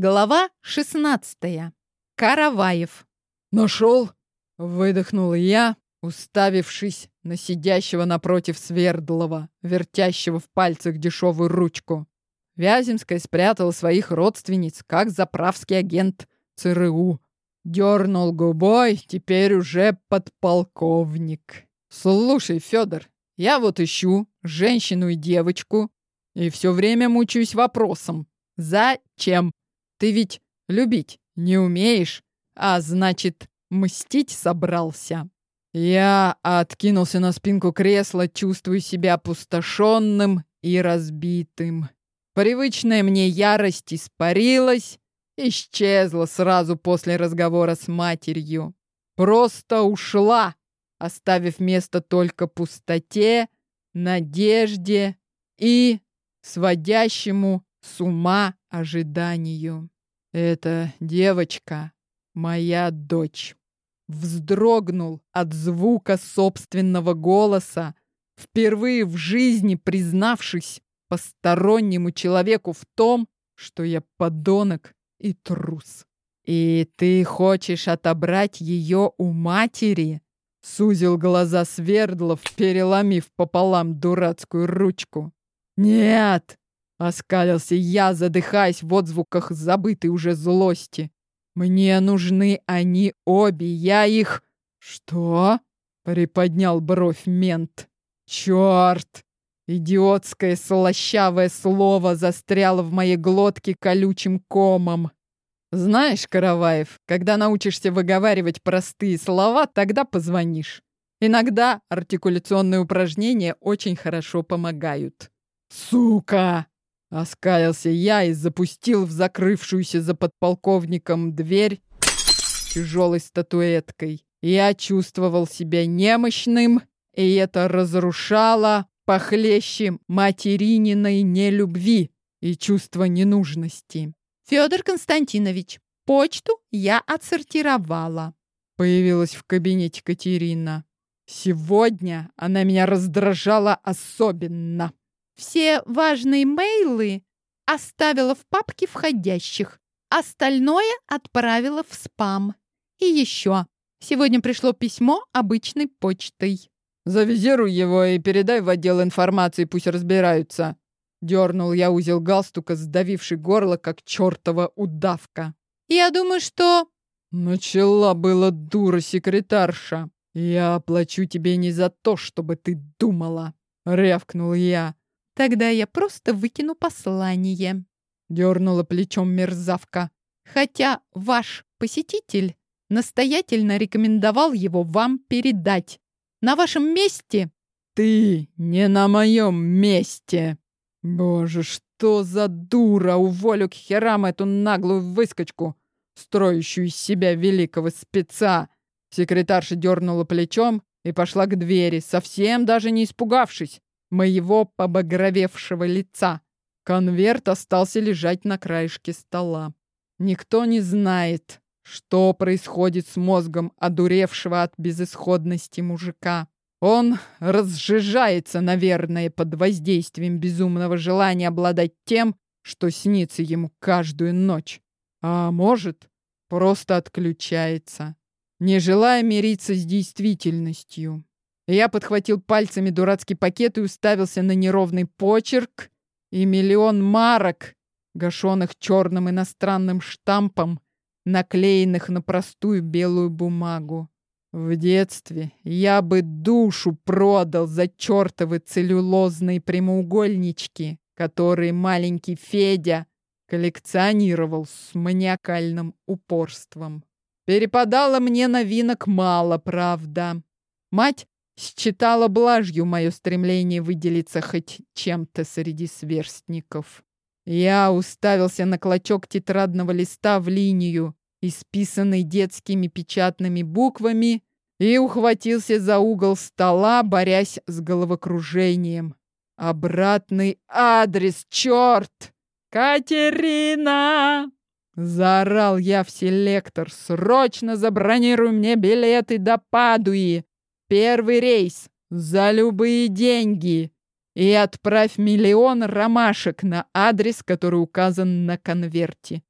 Глава 16. Караваев. Нашел? Выдохнул я, уставившись на сидящего напротив Свердлова, вертящего в пальцах дешевую ручку. Вяземская спрятала своих родственниц, как заправский агент ЦРУ. Дернул губой, теперь уже подполковник. Слушай, Федор, я вот ищу женщину и девочку, и все время мучаюсь вопросом. Зачем? Ты ведь любить не умеешь, а значит, мстить собрался. Я откинулся на спинку кресла, чувствую себя опустошенным и разбитым. Привычная мне ярость испарилась, исчезла сразу после разговора с матерью. Просто ушла, оставив место только пустоте, надежде и сводящему с ума ожиданию. Эта девочка — моя дочь. Вздрогнул от звука собственного голоса, впервые в жизни признавшись постороннему человеку в том, что я подонок и трус. «И ты хочешь отобрать ее у матери?» Сузил глаза Свердлов, переломив пополам дурацкую ручку. «Нет, Оскалился я, задыхаясь в отзвуках забытой уже злости. Мне нужны они обе, я их... Что? Приподнял бровь мент. Черт! Идиотское слащавое слово застряло в моей глотке колючим комом. Знаешь, Караваев, когда научишься выговаривать простые слова, тогда позвонишь. Иногда артикуляционные упражнения очень хорошо помогают. Сука! Оскалился я и запустил в закрывшуюся за подполковником дверь тяжелой статуэткой. Я чувствовал себя немощным, и это разрушало похлеще материниной нелюбви и чувства ненужности. Федор Константинович, почту я отсортировала. Появилась в кабинете Катерина. Сегодня она меня раздражала особенно. Все важные мейлы оставила в папке входящих. Остальное отправила в спам. И еще. Сегодня пришло письмо обычной почтой. Завизируй его и передай в отдел информации, пусть разбираются. Дернул я узел галстука, сдавивший горло, как чертова удавка. Я думаю, что... Начала была дура секретарша. Я оплачу тебе не за то, чтобы ты думала. Рявкнул я. Тогда я просто выкину послание. Дернула плечом мерзавка. Хотя ваш посетитель настоятельно рекомендовал его вам передать. На вашем месте... Ты не на моем месте. Боже, что за дура! Уволю к херам эту наглую выскочку, строящую из себя великого спеца. Секретарша дернула плечом и пошла к двери, совсем даже не испугавшись моего побагровевшего лица. Конверт остался лежать на краешке стола. Никто не знает, что происходит с мозгом одуревшего от безысходности мужика. Он разжижается, наверное, под воздействием безумного желания обладать тем, что снится ему каждую ночь. А может, просто отключается, не желая мириться с действительностью. Я подхватил пальцами дурацкий пакет и уставился на неровный почерк и миллион марок, гашенных черным иностранным штампом, наклеенных на простую белую бумагу. В детстве я бы душу продал за чертовы целлюлозные прямоугольнички, которые маленький Федя коллекционировал с маниакальным упорством. Перепадало мне новинок мало, правда. Мать считала блажью мое стремление выделиться хоть чем-то среди сверстников. Я уставился на клочок тетрадного листа в линию, исписанный детскими печатными буквами, и ухватился за угол стола, борясь с головокружением. Обратный адрес, черт! Катерина! Заорал я в селектор. Срочно забронируй мне билеты до Падуи. Первый рейс за любые деньги и отправь миллион ромашек на адрес, который указан на конверте.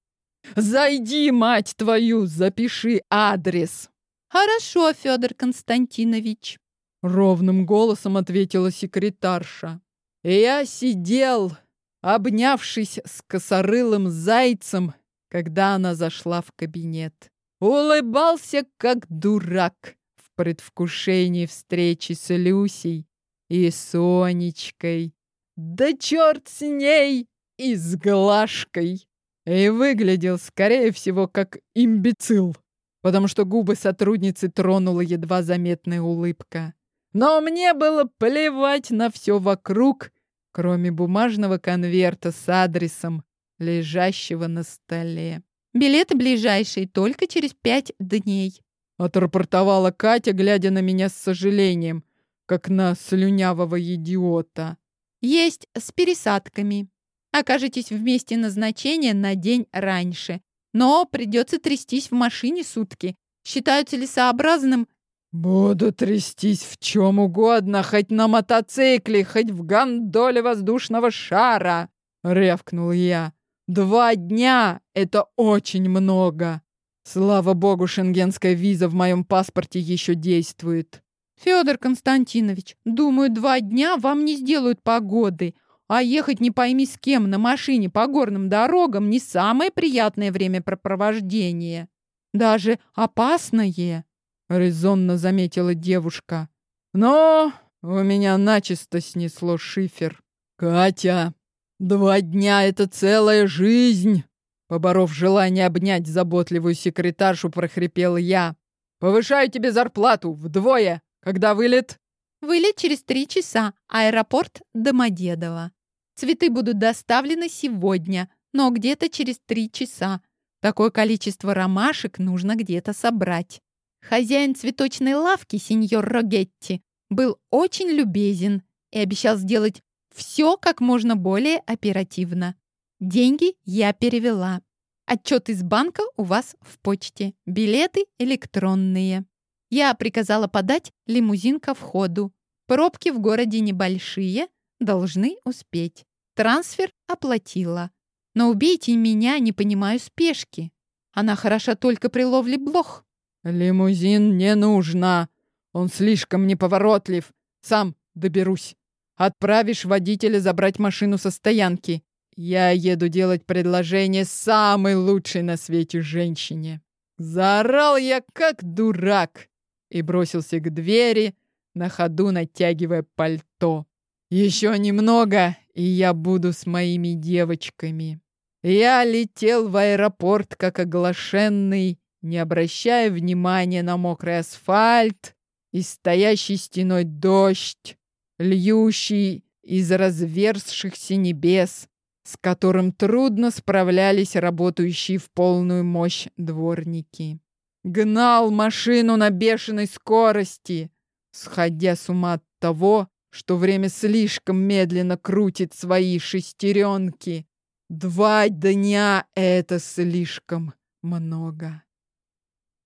Зайди, мать твою, запиши адрес. Хорошо, Федор Константинович. Ровным голосом ответила секретарша. Я сидел, обнявшись с косорылым зайцем, когда она зашла в кабинет. Улыбался, как дурак, предвкушении встречи с Люсей и Сонечкой. Да черт с ней и с Глашкой! И выглядел, скорее всего, как имбецил, потому что губы сотрудницы тронула едва заметная улыбка. Но мне было плевать на все вокруг, кроме бумажного конверта с адресом, лежащего на столе. Билеты ближайшие только через пять дней. Отрапортовала Катя, глядя на меня с сожалением, как на слюнявого идиота. Есть с пересадками. Окажетесь в месте назначения на день раньше. Но придется трястись в машине сутки. Считаю целесообразным... Буду трястись в чем угодно, хоть на мотоцикле, хоть в гондоле воздушного шара, рявкнул я. Два дня — это очень много. Слава богу, шенгенская виза в моем паспорте еще действует. Федор Константинович, думаю, два дня вам не сделают погоды. А ехать не пойми с кем на машине по горным дорогам не самое приятное времяпрепровождение. Даже опасное, — резонно заметила девушка. Но у меня начисто снесло шифер. Катя, два дня — это целая жизнь. Поборов желание обнять заботливую секретаршу, прохрипел я. Повышаю тебе зарплату вдвое. Когда вылет? Вылет через три часа. Аэропорт Домодедово. Цветы будут доставлены сегодня, но где-то через три часа. Такое количество ромашек нужно где-то собрать. Хозяин цветочной лавки, сеньор Рогетти, был очень любезен и обещал сделать все как можно более оперативно. Деньги я перевела. Отчет из банка у вас в почте. Билеты электронные. Я приказала подать лимузин ко входу. Пробки в городе небольшие, должны успеть. Трансфер оплатила. Но убейте меня, не понимаю спешки. Она хороша только при ловле блох. Лимузин не нужно. Он слишком неповоротлив. Сам доберусь. Отправишь водителя забрать машину со стоянки. Я еду делать предложение самой лучшей на свете женщине. Заорал я как дурак и бросился к двери, на ходу натягивая пальто. Еще немного, и я буду с моими девочками. Я летел в аэропорт, как оглашенный, не обращая внимания на мокрый асфальт и стоящий стеной дождь, льющий из разверзшихся небес, с которым трудно справлялись работающие в полную мощь дворники. Гнал машину на бешеной скорости, сходя с ума от того, что время слишком медленно крутит свои шестеренки. Два дня — это слишком много.